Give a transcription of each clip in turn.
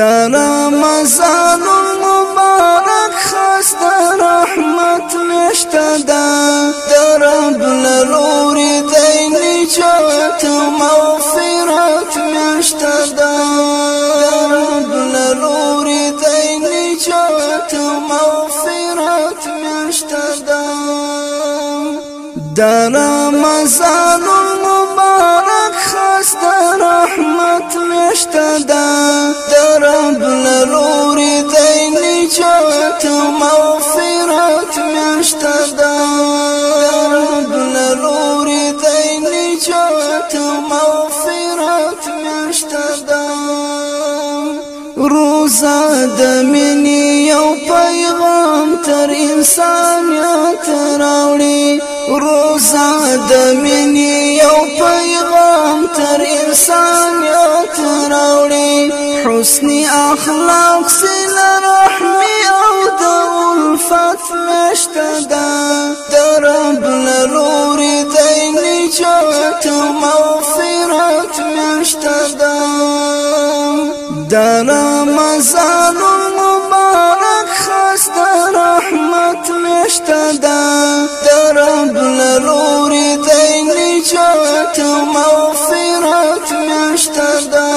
رمضان مبارک خاص د رحمت مشته ده د رب لوري د نجات مغفرت مشته ده د رب لوري د نجات مغفرت مشته ده د رمضان مبارک خاص د رحمت مشته ده د نجات مغفرت مشته ده روزه د منی یو پیغام تر انسانیت راوړي روزه د منی یو پیغام تر انسانیت راوړي. حسن اخلاق سل رحمی أو د الفت مشته ده. د رب لوري د نجات مغفرت مغفرت میشته دا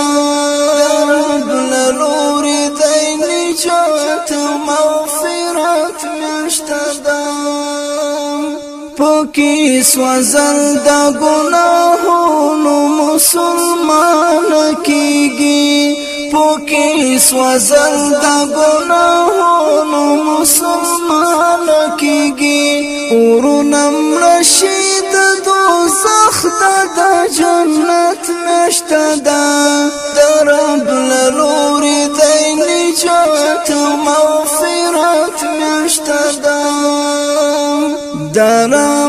ربنا لوري دای نجات مغفرت میشته دا پوکی سوزل دا گناهونو مسلمان کیگی پوکی سوزل دا گناهونو مسلمان کیگی ورنم رشید دو دوزخ د جنت نشته ده د رب لوري د نجات مغفرت نشته ده د رمضان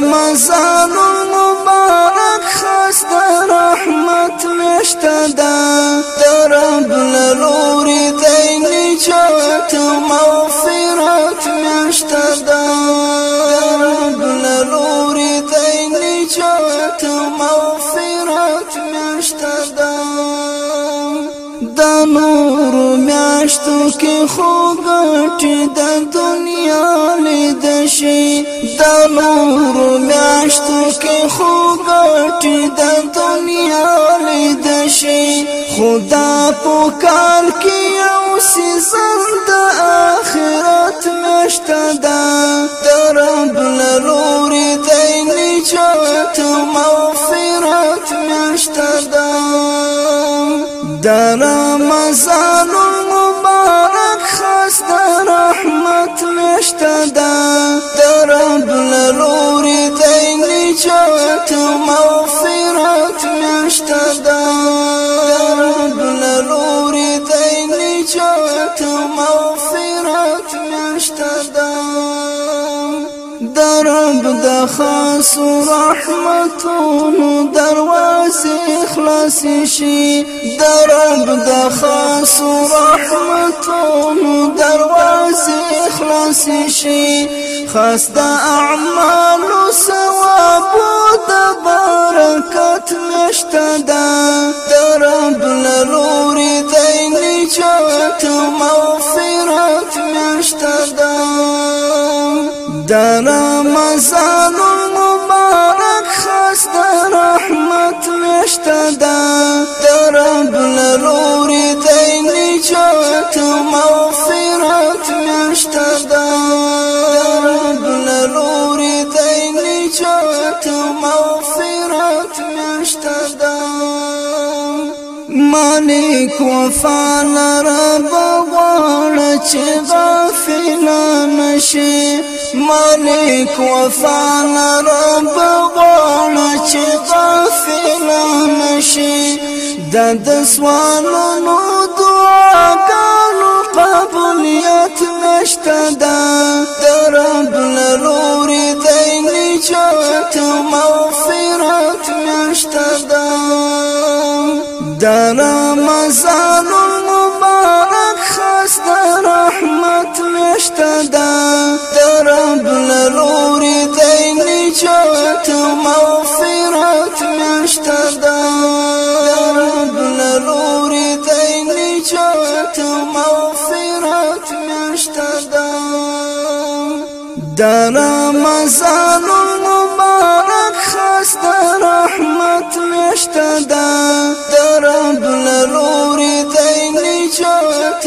نجات مغفرت مشته ده. د نور میاشتو کې خوګټ د دنیا لید شي. د نور میاشتو کې خوګټ د دنیا لید شي. خدا په کار کې او سيزن د اخرت مشته ده. د رب د نجات مغفرت مشته ده د رمضان مبارک خاص د رحمت مشته ده د رب لوري د نجات مغفرت مشته ده د رب لوري د نجات مغفرت رب د خاص رحمتونو دروازې خلاص شي. د رب د خاص رحمتونو دروازې خلاص شي. خاص د اعمالو ثواب د برکت نشته د رب لوري د نجات مغفرت نشته مشته ده د رب لوري د نجات مغفرت مشته ده مالک وفا لرب غواړ چې غافل نشي مالک وفا لرب غواړ چې غافل نشي د د در رمضان المبارک خاص رحمت میشتدا در رب لروری دی نجات